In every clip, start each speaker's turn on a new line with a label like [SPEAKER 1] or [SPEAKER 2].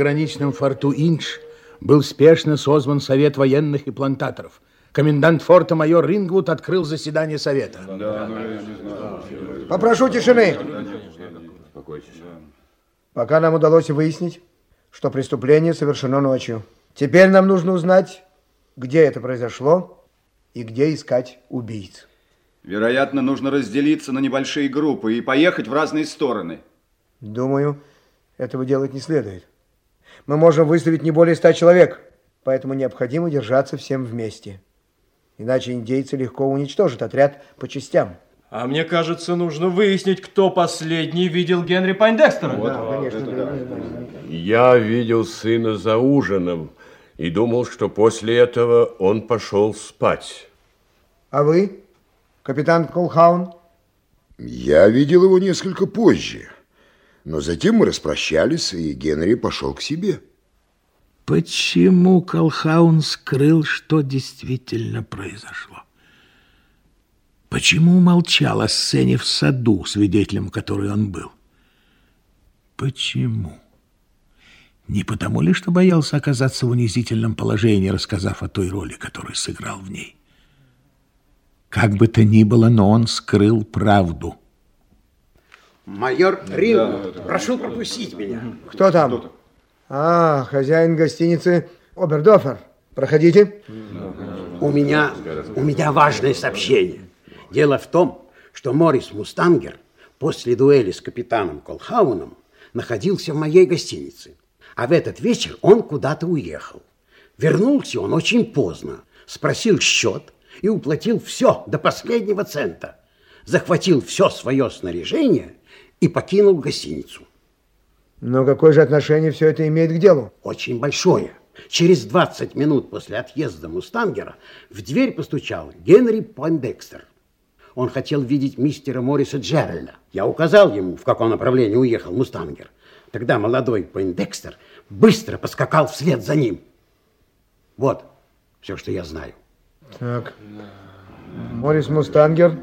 [SPEAKER 1] пограничном форту Инч был спешно созван Совет военных и плантаторов. Комендант форта майор Рингвуд открыл заседание Совета.
[SPEAKER 2] Попрошу тишины. Пока нам удалось выяснить, что преступление совершено ночью. Теперь нам нужно узнать, где это произошло и где искать убийц.
[SPEAKER 3] Вероятно, нужно разделиться на небольшие группы и поехать в разные стороны.
[SPEAKER 2] Думаю, этого делать не следует. Мы можем выставить не более ста человек, поэтому необходимо держаться всем вместе. Иначе индейцы легко уничтожат отряд по частям.
[SPEAKER 4] А мне кажется, нужно выяснить, кто последний видел Генри Пайндекстера.
[SPEAKER 2] Вот, да, конечно. Да, да,
[SPEAKER 5] Я видел сына за ужином и думал, что после этого он пошел спать.
[SPEAKER 2] А вы, капитан Колхаун?
[SPEAKER 6] Я видел его несколько позже. Но затем мы распрощались, и Генри пошел к себе.
[SPEAKER 1] Почему Колхаун скрыл, что действительно произошло? Почему молчал о сцене в саду, свидетелем которой он был? Почему? Не потому ли, что боялся оказаться в унизительном положении, рассказав о той роли, которую сыграл в ней? Как бы то ни было, но он скрыл правду.
[SPEAKER 7] Майор Ринг, да, прошу пропустить меня.
[SPEAKER 2] Кто там? Кто а, хозяин гостиницы Обердофер. Проходите.
[SPEAKER 7] У меня, у меня важное сообщение. Дело в том, что Морис Мустангер после дуэли с капитаном Колхауном находился в моей гостинице. А в этот вечер он куда-то уехал. Вернулся он очень поздно, спросил счет и уплатил все до последнего цента. Захватил все свое снаряжение и покинул гостиницу.
[SPEAKER 2] Но какое же отношение все это имеет к делу?
[SPEAKER 7] Очень большое. Через 20 минут после отъезда Мустангера в дверь постучал Генри Пойндекстер. Он хотел видеть мистера Морриса Джеральда. Я указал ему, в каком направлении уехал Мустангер. Тогда молодой Пойндекстер быстро поскакал вслед за ним. Вот все, что я знаю.
[SPEAKER 2] Так, Моррис Мустангер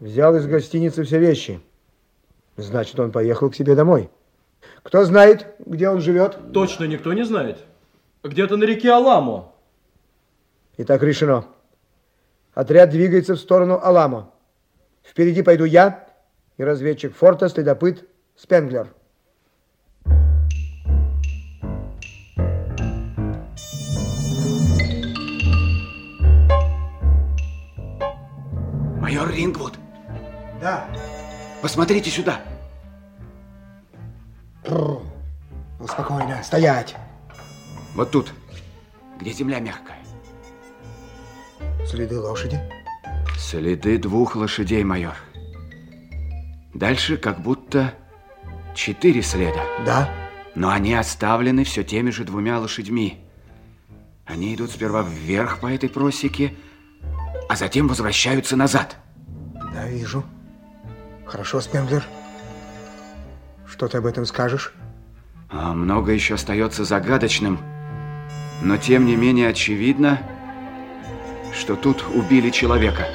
[SPEAKER 2] взял из гостиницы все вещи. Значит, он поехал к себе домой. Кто знает, где он живет?
[SPEAKER 4] Точно никто не знает. Где-то на реке Аламо.
[SPEAKER 2] Итак, решено. Отряд двигается в сторону Аламо. Впереди пойду я и разведчик форта, следопыт Спенглер.
[SPEAKER 7] Майор Рингвуд.
[SPEAKER 2] Да.
[SPEAKER 7] Посмотрите сюда.
[SPEAKER 2] Ну, спокойно, стоять.
[SPEAKER 7] Вот тут, где земля мягкая.
[SPEAKER 2] Следы лошади?
[SPEAKER 7] Следы двух лошадей, майор. Дальше как будто четыре следа.
[SPEAKER 2] Да.
[SPEAKER 7] Но они оставлены все теми же двумя лошадьми. Они идут сперва вверх по этой просеке, а затем возвращаются назад.
[SPEAKER 2] Да, вижу. Хорошо, Спенглер. Что ты об этом скажешь?
[SPEAKER 7] А много еще остается загадочным, но тем не менее очевидно, что тут убили человека.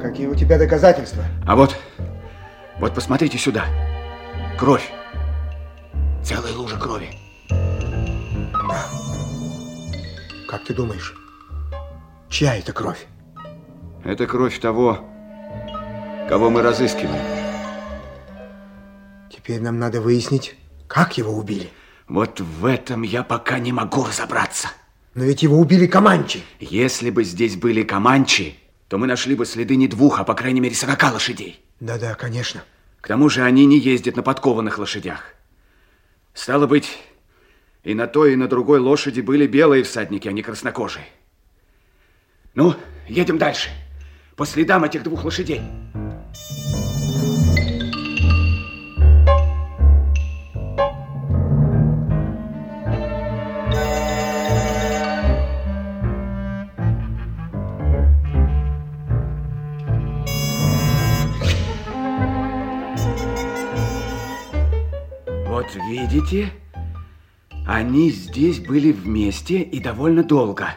[SPEAKER 2] Какие у тебя доказательства?
[SPEAKER 7] А вот, вот посмотрите сюда. Кровь. Целая лужа крови.
[SPEAKER 2] Как ты думаешь, чья это кровь?
[SPEAKER 7] Это кровь того, кого мы разыскиваем.
[SPEAKER 2] Теперь нам надо выяснить, как его убили.
[SPEAKER 7] Вот в этом я пока не могу разобраться.
[SPEAKER 2] Но ведь его убили Каманчи.
[SPEAKER 7] Если бы здесь были Каманчи, то мы нашли бы следы не двух, а по крайней мере сорока лошадей.
[SPEAKER 2] Да-да, конечно.
[SPEAKER 7] К тому же они не ездят на подкованных лошадях. Стало быть, и на той, и на другой лошади были белые всадники, а не краснокожие. Ну, едем дальше. По следам этих двух лошадей. Вот видите, они здесь были вместе и довольно долго.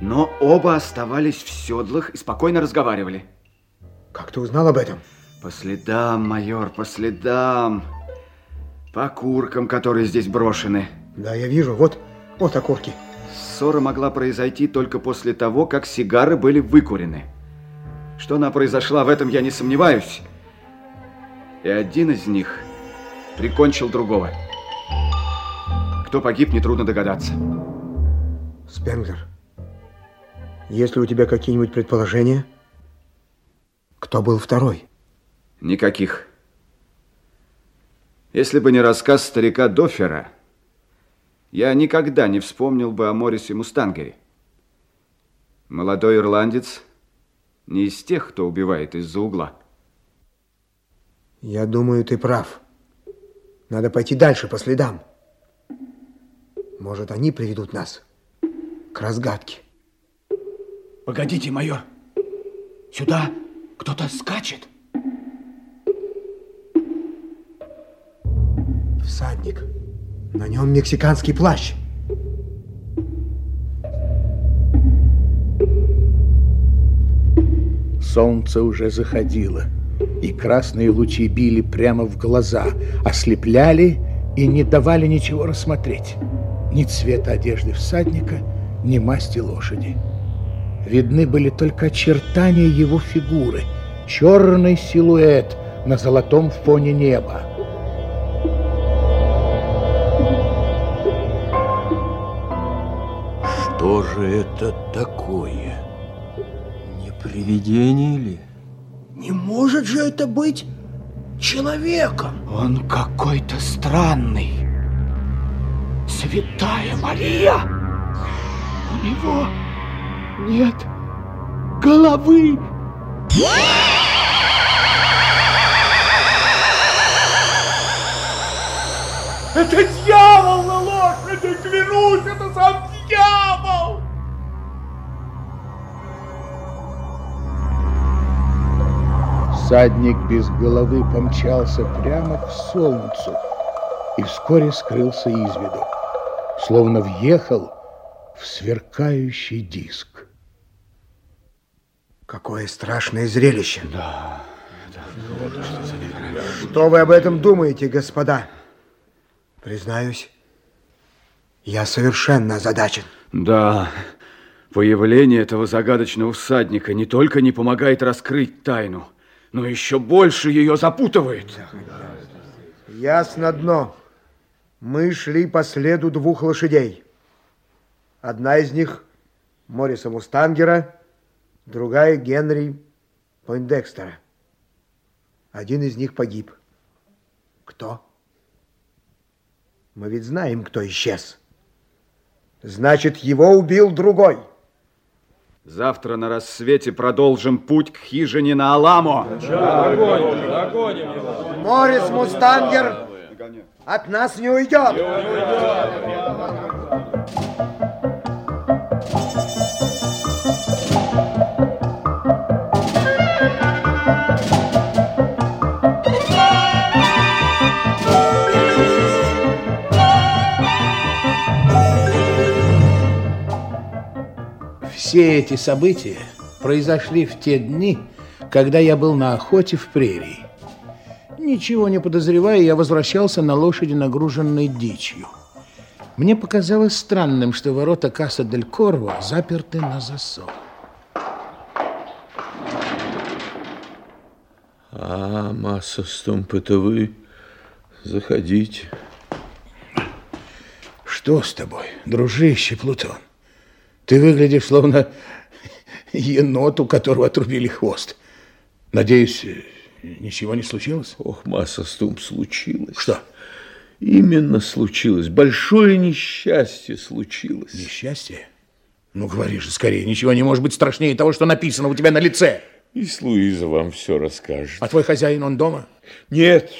[SPEAKER 7] Но оба оставались в седлах и спокойно разговаривали.
[SPEAKER 2] Как ты узнал об этом?
[SPEAKER 3] По следам, майор, по следам. По куркам, которые здесь брошены.
[SPEAKER 2] Да, я вижу. Вот, вот окурки.
[SPEAKER 3] Ссора могла произойти только после того, как сигары были выкурены. Что она произошла, в этом я не сомневаюсь. И один из них прикончил другого. Кто погиб, нетрудно догадаться.
[SPEAKER 2] Спенглер, есть ли у тебя какие-нибудь предположения? Кто был второй?
[SPEAKER 3] Никаких. Если бы не рассказ старика Дофера, я никогда не вспомнил бы о Морисе Мустангере. Молодой ирландец не из тех, кто убивает из-за угла.
[SPEAKER 2] Я думаю, ты прав. Надо пойти дальше по следам. Может, они приведут нас к разгадке.
[SPEAKER 1] Погодите, майор. Сюда кто-то скачет.
[SPEAKER 2] Всадник. На нем мексиканский плащ.
[SPEAKER 1] Солнце уже заходило, и красные лучи били прямо в глаза, ослепляли и не давали ничего рассмотреть. Ни цвета одежды всадника, ни масти лошади. Видны были только очертания его фигуры, черный силуэт на золотом фоне неба.
[SPEAKER 5] Что же это такое?
[SPEAKER 4] Не привидение ли?
[SPEAKER 2] Не может же это быть человеком?
[SPEAKER 1] Он какой-то странный. Святая Мария! У него нет головы. Это дьявол на лошади, клянусь, это сам дьявол! Всадник без головы помчался прямо к солнцу и вскоре скрылся из виду, словно въехал в сверкающий диск.
[SPEAKER 2] Какое страшное зрелище. Да. Что вы об этом думаете, господа? Признаюсь, я совершенно озадачен.
[SPEAKER 3] Да, появление этого загадочного всадника не только не помогает раскрыть тайну, но еще больше ее запутывает.
[SPEAKER 2] Ясно дно. Мы шли по следу двух лошадей. Одна из них Мориса Мустангера, другая Генри Пойндекстера. Один из них погиб. Кто? Мы ведь знаем, кто исчез. Значит, его убил другой.
[SPEAKER 3] Завтра на рассвете продолжим путь к хижине на Аламо.
[SPEAKER 4] Догоним, догоним его.
[SPEAKER 2] Морис Мустангер от нас не уйдет.
[SPEAKER 1] Все эти события произошли в те дни, когда я был на охоте в прерии. Ничего не подозревая, я возвращался на лошади, нагруженной дичью. Мне показалось странным, что ворота Каса дель Корво заперты на засов.
[SPEAKER 5] А, масса стумп, это вы? Заходите.
[SPEAKER 1] Что с тобой, дружище Плутон? Ты выглядишь словно енот, у которого отрубили хвост. Надеюсь, ничего не случилось?
[SPEAKER 5] Ох, масса стумп, случилось.
[SPEAKER 1] Что?
[SPEAKER 5] Именно случилось. Большое несчастье случилось.
[SPEAKER 1] Несчастье? Ну, говори же скорее. Ничего не может быть страшнее того, что написано у тебя на лице.
[SPEAKER 5] Мисс Луиза вам все расскажет.
[SPEAKER 1] А твой хозяин, он дома?
[SPEAKER 5] Нет,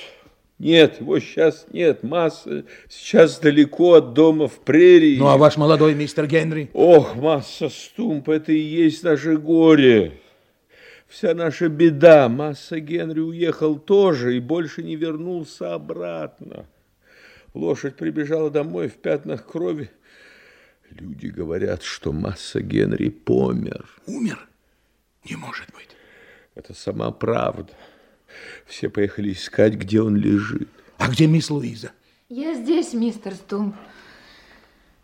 [SPEAKER 5] нет, его сейчас нет. Масса сейчас далеко от дома в прерии.
[SPEAKER 1] Ну, а ваш молодой мистер Генри?
[SPEAKER 5] Ох, масса стумп, это и есть наше горе. Вся наша беда. Масса Генри уехал тоже и больше не вернулся обратно. Лошадь прибежала домой в пятнах крови. Люди говорят, что Масса Генри помер.
[SPEAKER 1] Умер? Не может быть.
[SPEAKER 5] Это сама правда. Все поехали искать, где он лежит.
[SPEAKER 1] А где мисс Луиза?
[SPEAKER 8] Я здесь, мистер Стумп.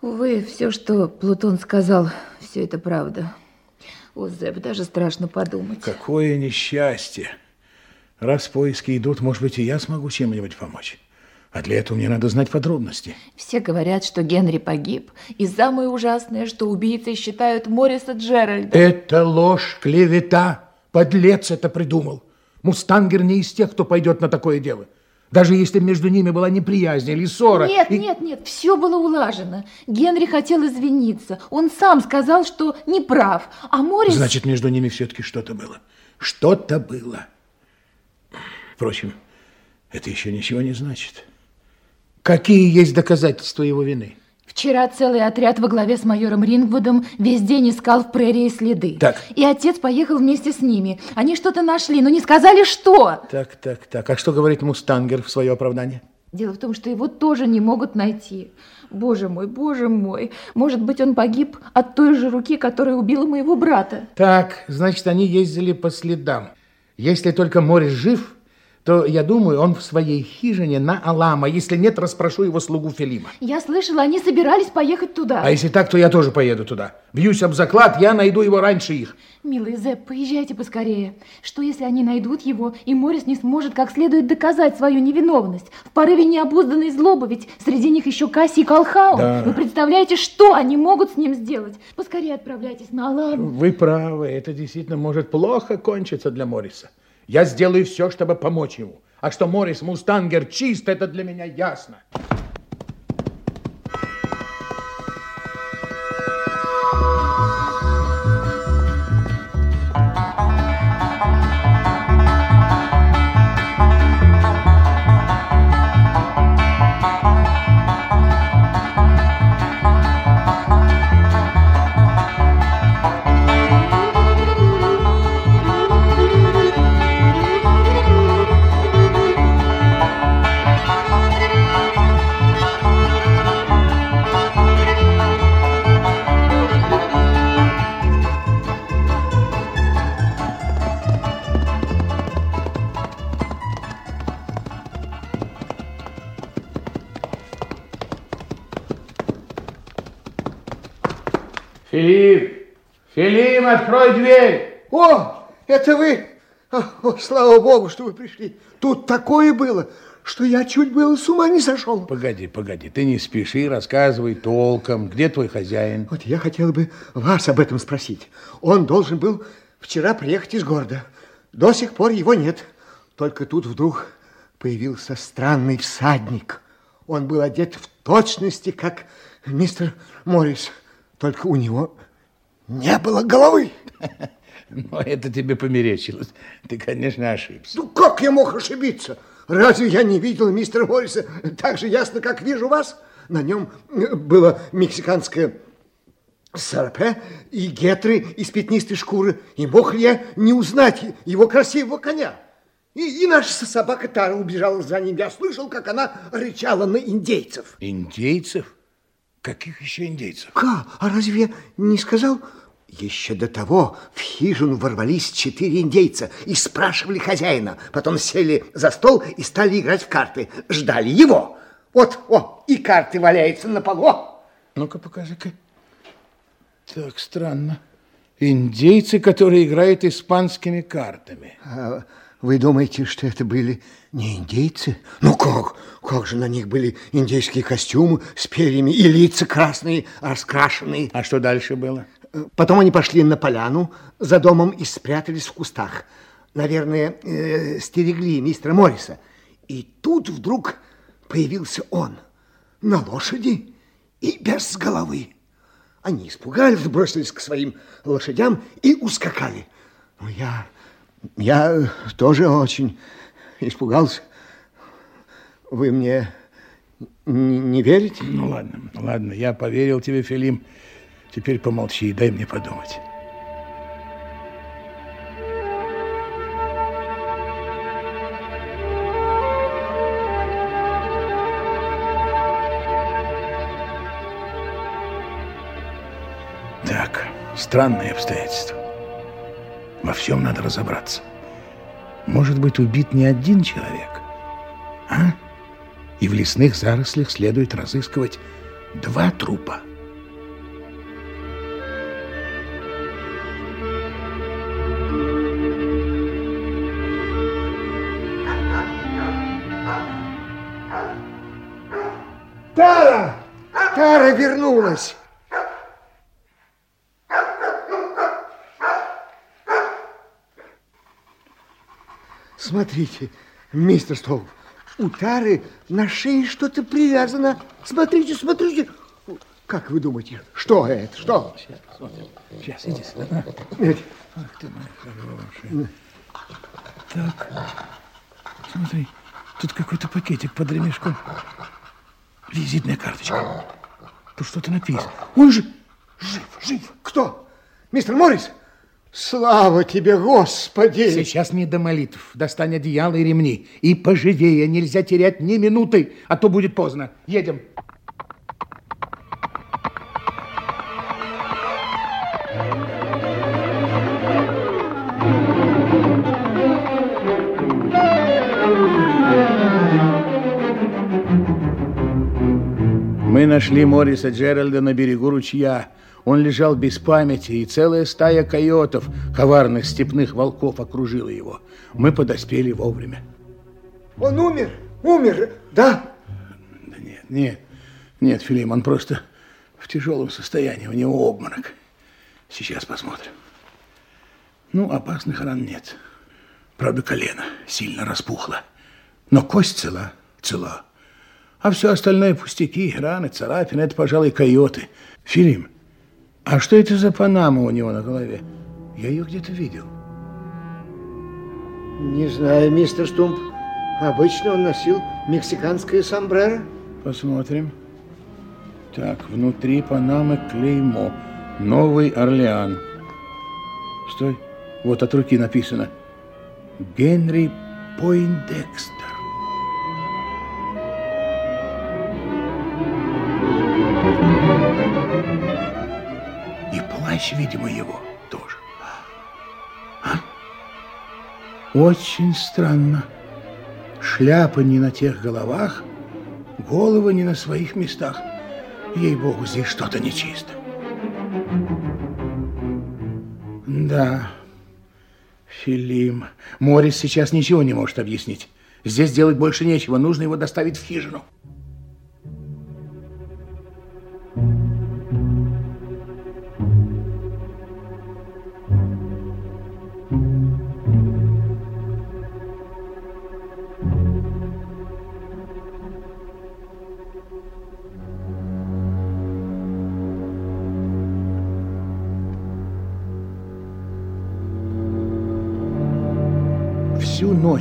[SPEAKER 8] Увы, все, что Плутон сказал, все это правда. О, Зеб, даже страшно подумать.
[SPEAKER 1] Какое несчастье. Раз поиски идут, может быть, и я смогу чем-нибудь помочь. А для этого мне надо знать подробности.
[SPEAKER 8] Все говорят, что Генри погиб. И самое ужасное, что убийцей считают Морриса Джеральда.
[SPEAKER 1] Это ложь, клевета. Подлец это придумал. Мустангер не из тех, кто пойдет на такое дело. Даже если между ними была неприязнь или ссора.
[SPEAKER 8] Нет,
[SPEAKER 1] и...
[SPEAKER 8] нет, нет, все было улажено. Генри хотел извиниться. Он сам сказал, что не прав. А Моррис...
[SPEAKER 1] Значит, между ними все-таки что-то было. Что-то было. Впрочем, это еще ничего не значит. Какие есть доказательства его вины?
[SPEAKER 8] Вчера целый отряд во главе с майором Рингвудом весь день искал в прерии следы.
[SPEAKER 1] Так.
[SPEAKER 8] И отец поехал вместе с ними. Они что-то нашли, но не сказали, что.
[SPEAKER 1] Так, так, так. А что говорит Мустангер в свое оправдание?
[SPEAKER 8] Дело в том, что его тоже не могут найти. Боже мой, боже мой. Может быть, он погиб от той же руки, которая убила моего брата.
[SPEAKER 1] Так, значит, они ездили по следам. Если только Морис жив, то, я думаю, он в своей хижине на Алама. Если нет, расспрошу его слугу Филима.
[SPEAKER 8] Я слышала, они собирались поехать туда.
[SPEAKER 1] А если так, то я тоже поеду туда. Бьюсь об заклад, я найду его раньше их.
[SPEAKER 8] Милый Зепп, поезжайте поскорее. Что, если они найдут его, и Морис не сможет как следует доказать свою невиновность? В порыве необузданной злобы, ведь среди них еще Касси и Колхаун.
[SPEAKER 1] Да.
[SPEAKER 8] Вы представляете, что они могут с ним сделать? Поскорее отправляйтесь на Аламу.
[SPEAKER 1] Вы правы, это действительно может плохо кончиться для Мориса. Я сделаю все, чтобы помочь ему. А что Морис Мустангер чист, это для меня ясно. Открой дверь!
[SPEAKER 2] О, это вы! О, о, слава богу, что вы пришли. Тут такое было, что я чуть было с ума не сошел.
[SPEAKER 1] Погоди, погоди, ты не спеши, рассказывай толком. Где твой хозяин?
[SPEAKER 2] Вот я хотел бы вас об этом спросить. Он должен был вчера приехать из города. До сих пор его нет. Только тут вдруг появился странный всадник. Он был одет в точности, как мистер Моррис. Только у него не было головы.
[SPEAKER 1] Но это тебе померещилось. Ты, конечно, ошибся.
[SPEAKER 2] Ну, как я мог ошибиться? Разве я не видел мистера Морриса так же ясно, как вижу вас? На нем было мексиканское сарапе и гетры из пятнистой шкуры. И мог ли я не узнать его красивого коня? И, и наша собака Тара убежала за ним. Я слышал, как она рычала на индейцев.
[SPEAKER 1] Индейцев? Каких еще индейцев?
[SPEAKER 2] Ка, а разве не сказал? Еще до того в хижину ворвались четыре индейца и спрашивали хозяина. Потом сели за стол и стали играть в карты. Ждали его. Вот, о, и карты валяются на полу.
[SPEAKER 1] Ну-ка, покажи-ка. Так, странно. Индейцы, которые играют испанскими картами.
[SPEAKER 2] А вы думаете, что это были не индейцы? Ну как? Как же на них были индейские костюмы с перьями и лица красные, раскрашенные.
[SPEAKER 1] А что дальше было?
[SPEAKER 2] Потом они пошли на поляну за домом и спрятались в кустах. Наверное, э, стерегли мистера Морриса. И тут вдруг появился он на лошади и без головы. Они испугались, бросились к своим лошадям и ускакали. Ну, я, я тоже очень испугался. Вы мне не, не верите?
[SPEAKER 1] Ну, ладно, ладно, я поверил тебе, Филим. Теперь помолчи и дай мне подумать. Так, странные обстоятельства. Во всем надо разобраться. может быть убит не один человек, а? И в лесных зарослях следует разыскивать два трупа.
[SPEAKER 2] Тара вернулась! Смотрите, мистер Стоуп, у Тары на шее что-то привязано. Смотрите, смотрите. Как вы думаете, что это? Что?
[SPEAKER 1] Сейчас, иди сюда. Ах ты моя хорошая. Так, смотри, тут какой-то пакетик под ремешком. Визитная карточка. Тут что-то написано. Он же жив, жив.
[SPEAKER 2] Кто? Мистер Моррис? Слава тебе, Господи!
[SPEAKER 1] Сейчас не до молитв. Достань одеяло и ремни. И поживее. Нельзя терять ни минуты, а то будет поздно. Едем. Мы нашли Мориса Джеральда на берегу ручья. Он лежал без памяти, и целая стая койотов, коварных степных волков, окружила его. Мы подоспели вовремя.
[SPEAKER 2] Он умер, умер, да?
[SPEAKER 1] Да нет, нет, нет, Филим, он просто в тяжелом состоянии, у него обморок. Сейчас посмотрим. Ну, опасных ран нет. Правда, колено сильно распухло. Но кость цела, цела. А все остальное пустяки, раны, царапины, это, пожалуй, койоты. Филим, а что это за панама у него на голове? Я ее где-то видел.
[SPEAKER 2] Не знаю, мистер Стумп. Обычно он носил мексиканское сомбреро.
[SPEAKER 1] Посмотрим. Так, внутри панамы клеймо. Новый Орлеан. Стой. Вот от руки написано. Генри Пойндекстер. Плащ, видимо, его тоже. А? Очень странно. Шляпа не на тех головах, головы не на своих местах. Ей-богу, здесь что-то нечисто. Да, Филим. Морис сейчас ничего не может объяснить. Здесь делать больше нечего. Нужно его доставить в хижину.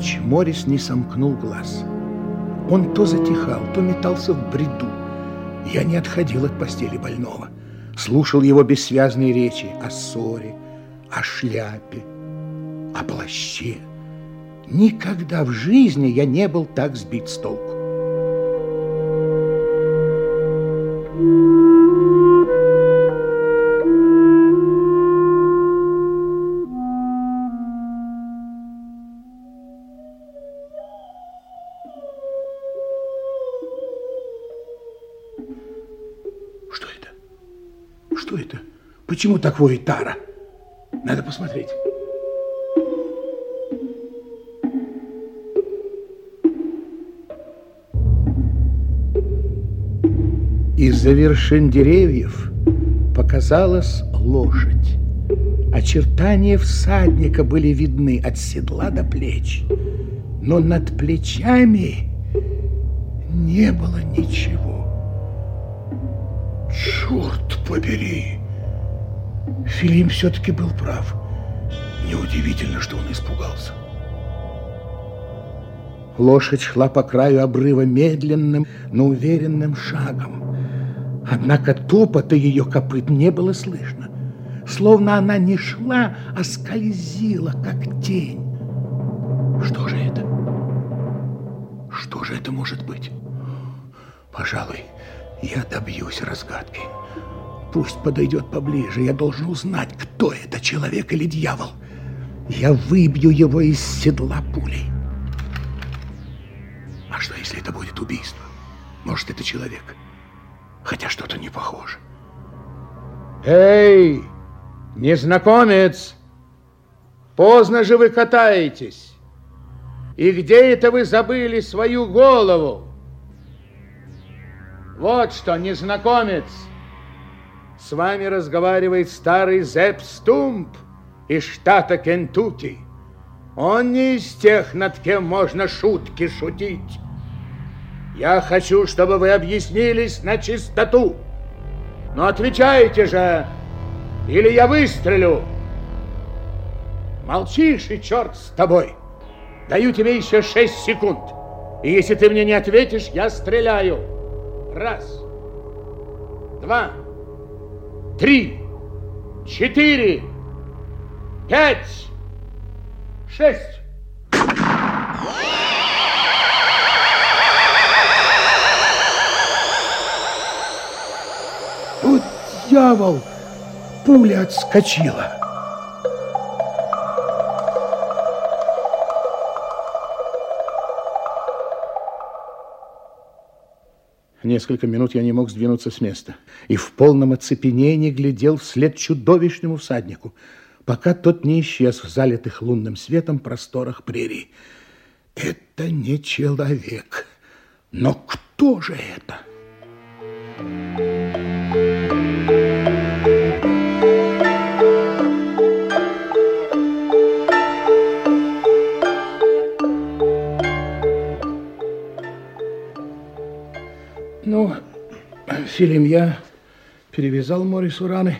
[SPEAKER 1] Ночь Морис не сомкнул глаз. Он то затихал, то метался в бреду. Я не отходил от постели больного. Слушал его бессвязные речи о ссоре, о шляпе, о плаще. Никогда в жизни я не был так сбит с толку. Почему так воет Тара? Надо посмотреть. Из-за вершин деревьев показалась лошадь. Очертания всадника были видны от седла до плеч. Но над плечами не было ничего. Черт побери! Филим все-таки был прав. Неудивительно, что он испугался. Лошадь шла по краю обрыва медленным, но уверенным шагом. Однако топота ее копыт не было слышно. Словно она не шла, а скользила, как тень. Что же это? Что же это может быть? Пожалуй, я добьюсь разгадки. Пусть подойдет поближе. Я должен узнать, кто это, человек или дьявол. я выбью его из седла пулей. А что, если это будет убийство? Может, это человек? Хотя что-то не похоже. Эй, незнакомец! Поздно же вы катаетесь. И где это вы забыли свою голову? Вот что, незнакомец, с вами разговаривает старый Зепп Стумп из штата Кентукки. Он не из тех, над кем можно шутки шутить. Я хочу, чтобы вы объяснились на чистоту. Но отвечайте же, или я выстрелю. Молчишь, и черт с тобой. Даю тебе еще шесть секунд. И если ты мне не ответишь, я стреляю. Раз, два, три, четыре, пять, шесть. Вот дьявол! Пуля отскочила. Несколько минут я не мог сдвинуться с места и в полном оцепенении глядел вслед чудовищному всаднику, пока тот не исчез в залитых лунным светом просторах прерий. Это не человек. Но кто же это? Ну, Филим, я перевязал Морису раны.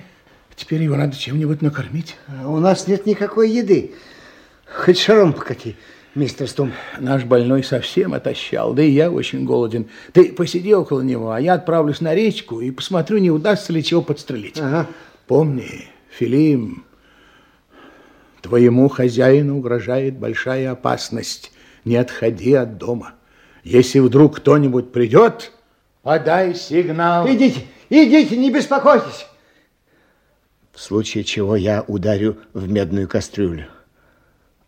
[SPEAKER 1] Теперь его надо чем-нибудь накормить.
[SPEAKER 2] У нас нет никакой еды. Хоть шаром покати, мистер Стум.
[SPEAKER 1] Наш больной совсем отощал, да и я очень голоден. Ты посиди около него, а я отправлюсь на речку и посмотрю, не удастся ли чего подстрелить.
[SPEAKER 2] Ага.
[SPEAKER 1] Помни, Филим, твоему хозяину угрожает большая опасность. Не отходи от дома. Если вдруг кто-нибудь придет, подай сигнал.
[SPEAKER 2] Идите, идите, не беспокойтесь. В случае чего я ударю в медную кастрюлю.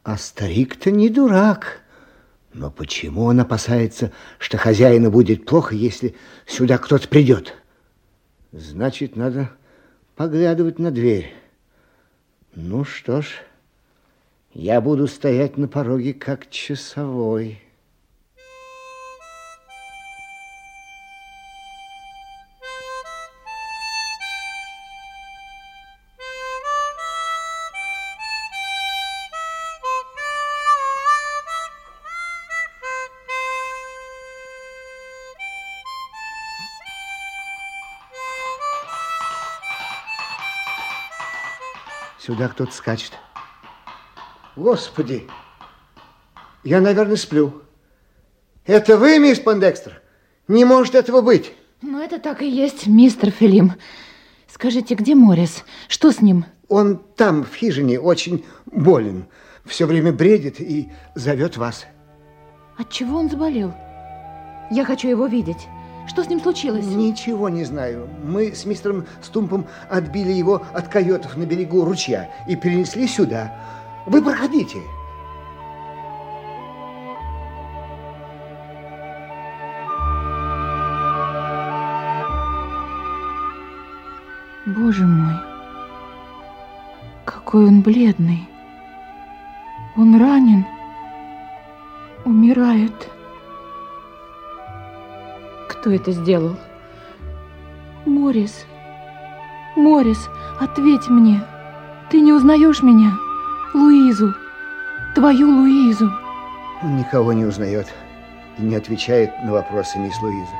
[SPEAKER 2] А старик-то не дурак. Но почему он опасается, что хозяину будет плохо, если сюда кто-то придет? Значит, надо поглядывать на дверь. Ну что ж, я буду стоять на пороге как часовой. Сюда кто-то скачет. Господи, я, наверное, сплю. Это вы, мисс Пандекстер? Не может этого быть.
[SPEAKER 8] Ну, это так и есть, мистер Филим. Скажите, где Морис? Что с ним?
[SPEAKER 2] Он там, в хижине, очень болен. Все время бредит и зовет вас.
[SPEAKER 8] От чего он заболел? Я хочу его видеть. Что с ним случилось?
[SPEAKER 2] Ничего не знаю. Мы с мистером Стумпом отбили его от койотов на берегу ручья и перенесли сюда. Вы проходите.
[SPEAKER 8] Боже мой, какой он бледный. Он ранен, умирает. Кто это сделал? Морис, Морис, ответь мне. Ты не узнаешь меня? Луизу, твою Луизу.
[SPEAKER 2] Он никого не узнает и не отвечает на вопросы мисс Луизы.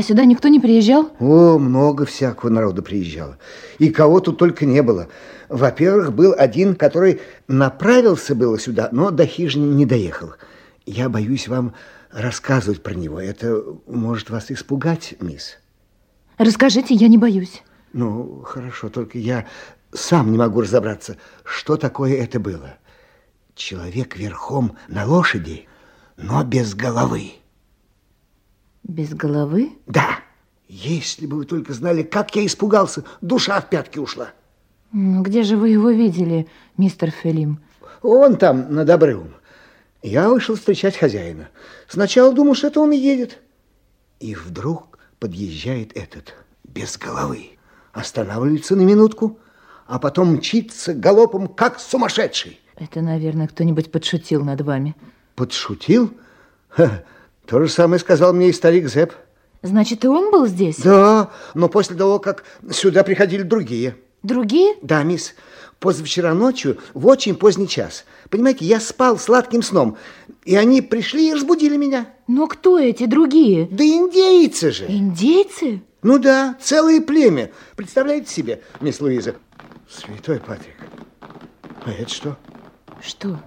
[SPEAKER 8] А сюда никто не приезжал?
[SPEAKER 2] О, много всякого народа приезжало. И кого тут только не было. Во-первых, был один, который направился было сюда, но до хижины не доехал. Я боюсь вам рассказывать про него. Это может вас испугать, мисс.
[SPEAKER 8] Расскажите, я не боюсь.
[SPEAKER 2] Ну, хорошо, только я сам не могу разобраться, что такое это было. Человек верхом на лошади, но без головы.
[SPEAKER 8] Без головы?
[SPEAKER 2] Да. Если бы вы только знали, как я испугался, душа в пятки ушла.
[SPEAKER 8] Ну, где же вы его видели, мистер Фелим?
[SPEAKER 2] Он там, над обрывом. Я вышел встречать хозяина. Сначала думал, что это он и едет. И вдруг подъезжает этот, без головы. Останавливается на минутку, а потом мчится галопом, как сумасшедший.
[SPEAKER 8] Это, наверное, кто-нибудь подшутил над вами.
[SPEAKER 2] Подшутил? Ха, то же самое сказал мне и старик Зепп.
[SPEAKER 8] Значит, и он был здесь?
[SPEAKER 2] Да, но после того, как сюда приходили другие.
[SPEAKER 8] Другие?
[SPEAKER 2] Да, мисс. Позавчера ночью в очень поздний час. Понимаете, я спал сладким сном, и они пришли и разбудили меня.
[SPEAKER 8] Но кто эти другие?
[SPEAKER 2] Да индейцы же.
[SPEAKER 8] Индейцы?
[SPEAKER 2] Ну да, целое племя. Представляете себе, мисс Луиза? Святой Патрик. А это что?
[SPEAKER 8] Что?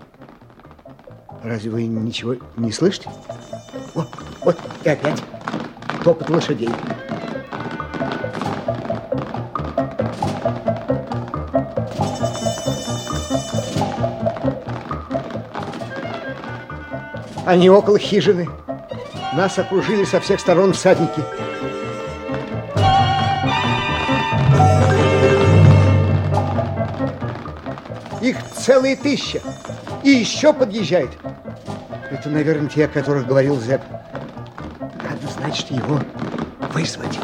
[SPEAKER 2] Разве вы ничего не слышите? Вот, вот, и опять топот лошадей. Они около хижины. Нас окружили со всех сторон всадники. Их целые тысяча. И еще подъезжает. Это, наверное, те, о которых говорил Зепп. Надо, значит, его вызвать.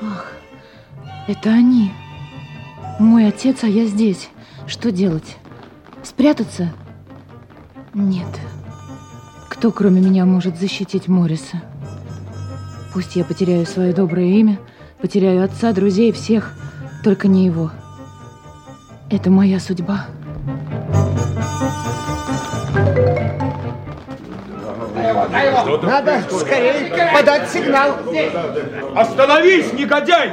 [SPEAKER 8] Ах, это они. Мой отец, а я здесь. Что делать? Спрятаться? Нет. Кто, кроме меня, может защитить Морриса? Пусть я потеряю свое доброе имя, потеряю отца, друзей, всех, только не его. Это моя судьба.
[SPEAKER 2] Надо скорее подать сигнал.
[SPEAKER 9] Остановись, негодяй!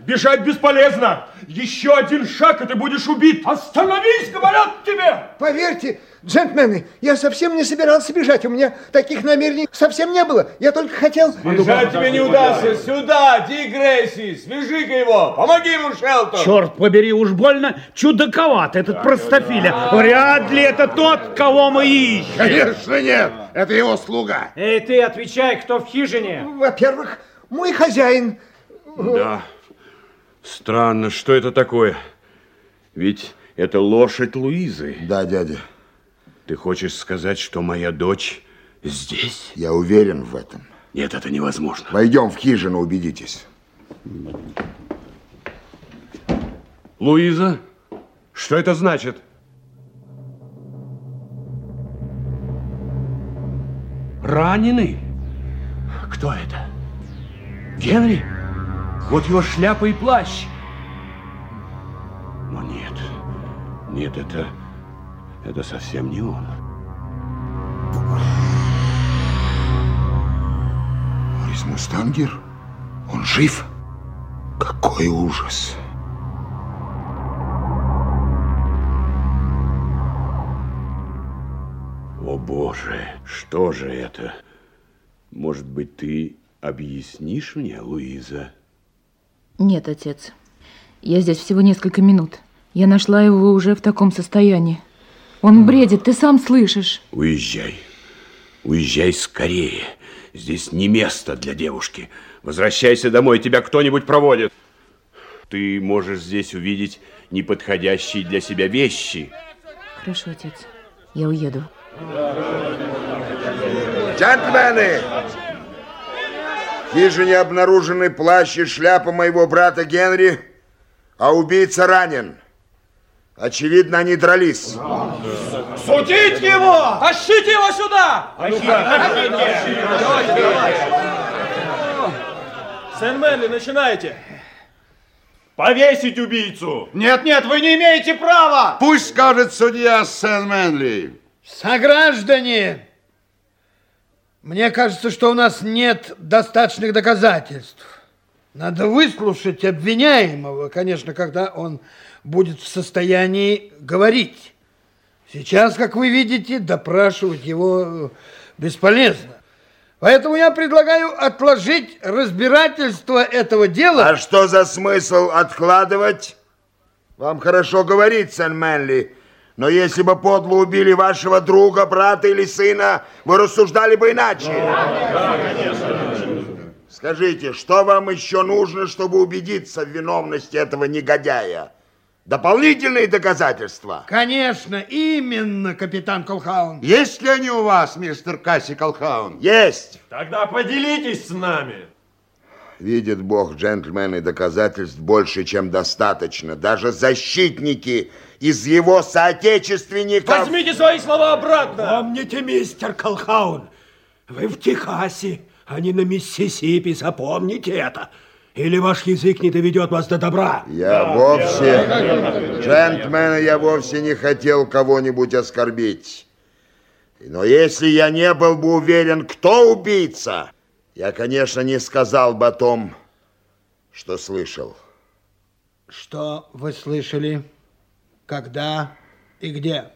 [SPEAKER 9] Бежать бесполезно. Еще один шаг, и ты будешь убит. Остановись, говорят тебе!
[SPEAKER 2] Поверьте, джентльмены, я совсем не собирался бежать. У меня таких намерений совсем не было. Я только хотел...
[SPEAKER 9] Бежать тебе не удастся. Сюда, Ди Грейси, свяжи-ка его. Помоги ему, Шелтон.
[SPEAKER 10] Черт побери, уж больно чудаковат этот простофиля. Вряд ли это тот, кого мы ищем.
[SPEAKER 6] Конечно нет, это его слуга.
[SPEAKER 4] Эй, ты отвечай, кто в хижине?
[SPEAKER 2] Во-первых, мой хозяин.
[SPEAKER 5] Да. Странно, что это такое? Ведь это лошадь Луизы.
[SPEAKER 6] Да, дядя.
[SPEAKER 5] Ты хочешь сказать, что моя дочь здесь?
[SPEAKER 6] Я уверен в этом.
[SPEAKER 5] Нет, это невозможно.
[SPEAKER 6] Войдем в хижину, убедитесь.
[SPEAKER 5] Луиза, что это значит? Раненый? Кто это? Генри? Вот его шляпа и плащ. Но нет, нет, это, это совсем не он.
[SPEAKER 6] Морис Мустангер? Он жив? Какой ужас!
[SPEAKER 5] О, Боже, что же это? Может быть, ты объяснишь мне, Луиза?
[SPEAKER 8] Нет, отец. Я здесь всего несколько минут. Я нашла его уже в таком состоянии. Он бредит, ты сам слышишь.
[SPEAKER 5] Уезжай. Уезжай скорее. Здесь не место для девушки. Возвращайся домой, тебя кто-нибудь проводит. Ты можешь здесь увидеть неподходящие для себя вещи.
[SPEAKER 8] Хорошо, отец. Я уеду.
[SPEAKER 6] Джентльмены! В хижине обнаружены плащ и шляпа моего брата Генри, а убийца ранен. Очевидно, они дрались.
[SPEAKER 4] Судить его! Тащите его сюда! Сен-Мэнли, начинайте. Повесить убийцу!
[SPEAKER 9] Нет, нет, вы не имеете права!
[SPEAKER 6] Пусть скажет судья Сен-Мэнли.
[SPEAKER 11] Сограждане, мне кажется, что у нас нет достаточных доказательств. Надо выслушать обвиняемого, конечно, когда он будет в состоянии говорить. Сейчас, как вы видите, допрашивать его бесполезно. Поэтому я предлагаю отложить разбирательство этого дела.
[SPEAKER 6] А что за смысл откладывать? Вам хорошо говорить, сын Мэнли, но если бы подло убили вашего друга, брата или сына, вы рассуждали бы иначе. Да, конечно. Скажите, что вам еще нужно, чтобы убедиться в виновности этого негодяя? Дополнительные доказательства?
[SPEAKER 11] Конечно, именно, капитан Колхаун.
[SPEAKER 12] Есть ли они у вас, мистер Касси Колхаун?
[SPEAKER 6] Есть.
[SPEAKER 9] Тогда поделитесь с нами.
[SPEAKER 6] Видит Бог, джентльмены, доказательств больше, чем достаточно. Даже защитники из его соотечественников...
[SPEAKER 9] Возьмите свои слова обратно!
[SPEAKER 12] Помните, мистер Колхаун, вы в Техасе, а не на Миссисипи, запомните это. Или ваш язык не доведет вас до добра?
[SPEAKER 6] Я да, вовсе, я... джентльмены, я вовсе не хотел кого-нибудь оскорбить. Но если я не был бы уверен, кто убийца, я, конечно, не сказал бы о том, что слышал.
[SPEAKER 11] Что вы слышали? Когда и где?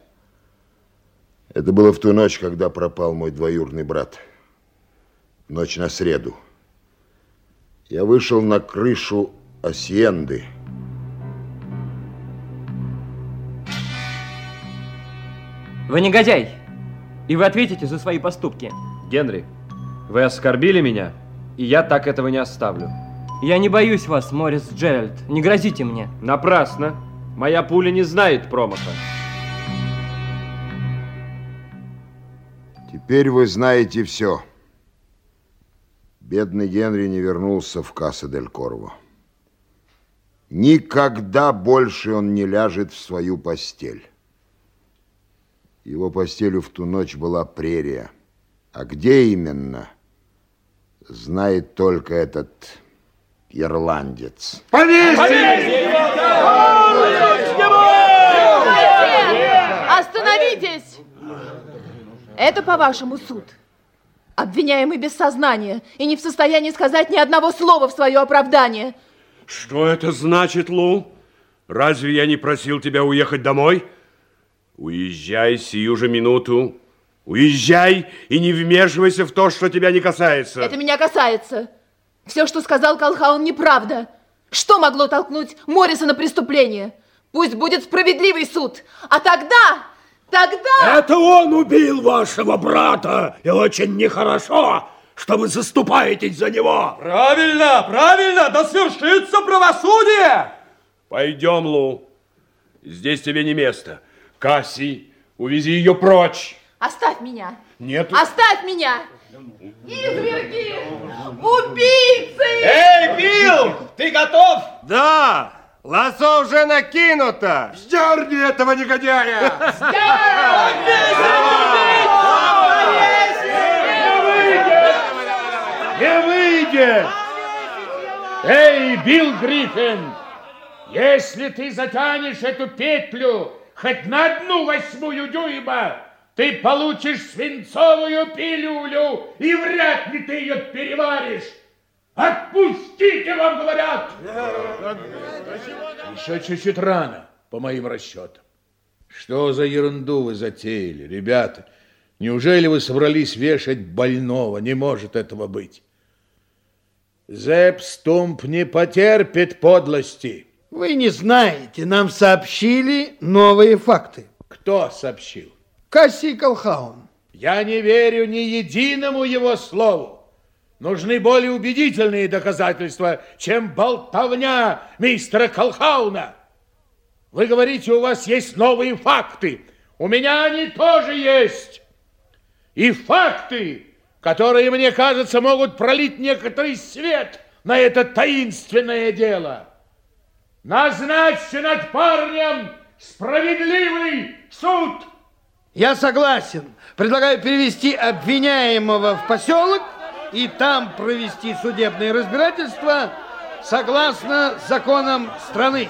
[SPEAKER 6] Это было в ту ночь, когда пропал мой двоюродный брат. Ночь на среду. Я вышел на крышу Асьенды.
[SPEAKER 13] Вы негодяй, и вы ответите за свои поступки.
[SPEAKER 14] Генри, вы оскорбили меня, и я так этого не оставлю.
[SPEAKER 13] Я не боюсь вас, Морис Джеральд. Не грозите мне.
[SPEAKER 14] Напрасно. Моя пуля не знает промаха.
[SPEAKER 6] Теперь вы знаете все. Бедный Генри не вернулся в Касса-дель-Корво. Никогда больше он не ляжет в свою постель. Его постелью в ту ночь была прерия. А где именно, знает только этот ирландец.
[SPEAKER 11] Повесьте!
[SPEAKER 8] Остановитесь! Это, по-вашему, суд? Обвиняемый без сознания и не в состоянии сказать ни одного слова в свое оправдание.
[SPEAKER 9] Что это значит, Лу? Разве я не просил тебя уехать домой? Уезжай сию же минуту. Уезжай и не вмешивайся в то, что тебя не касается.
[SPEAKER 8] Это меня касается. Все, что сказал Колхаун, неправда. Что могло толкнуть Морриса на преступление? Пусть будет справедливый суд. А тогда Тогда...
[SPEAKER 12] Это он убил вашего брата, и очень нехорошо, что вы заступаетесь за него.
[SPEAKER 9] Правильно, правильно, да свершится правосудие. Пойдем, Лу, здесь тебе не место. Касси, увези ее прочь.
[SPEAKER 8] Оставь меня.
[SPEAKER 9] Нет.
[SPEAKER 8] Оставь меня. Изверги! Убийцы!
[SPEAKER 14] Эй, Билл, ты готов?
[SPEAKER 9] Да. Лосо уже накинуто!
[SPEAKER 12] Сдерни этого негодяя!
[SPEAKER 15] Не выйдет! Эй, Билл Гриффин, если ты затянешь эту петлю хоть на одну восьмую дюйма, ты получишь свинцовую пилюлю, и вряд ли ты ее переваришь. Отпустите, вам говорят!
[SPEAKER 1] Еще чуть-чуть рано, по моим расчетам. Что за ерунду вы затеяли, ребята? Неужели вы собрались вешать больного? Не может этого быть. Зепп Стумп не потерпит подлости.
[SPEAKER 11] Вы не знаете, нам сообщили новые факты.
[SPEAKER 1] Кто сообщил?
[SPEAKER 11] Касси Колхаун.
[SPEAKER 1] Я не верю ни единому его слову. Нужны более убедительные доказательства, чем болтовня мистера Колхауна. Вы говорите, у вас есть новые факты. У меня они тоже есть. И факты, которые, мне кажется, могут пролить некоторый свет на это таинственное дело. Назначьте над парнем справедливый суд.
[SPEAKER 11] Я согласен. Предлагаю перевести обвиняемого в поселок и там провести судебное разбирательство согласно законам страны.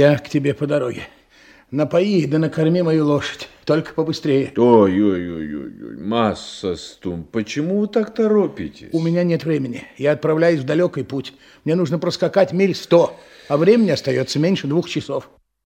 [SPEAKER 1] Я к тебе по дороге. Напои да накорми мою лошадь. Только побыстрее.
[SPEAKER 5] Ой-ой-ой-ой, масса стум, почему вы так торопитесь?
[SPEAKER 1] У меня нет времени. Я отправляюсь в далекий путь. Мне нужно проскакать миль сто, а времени остается меньше двух часов.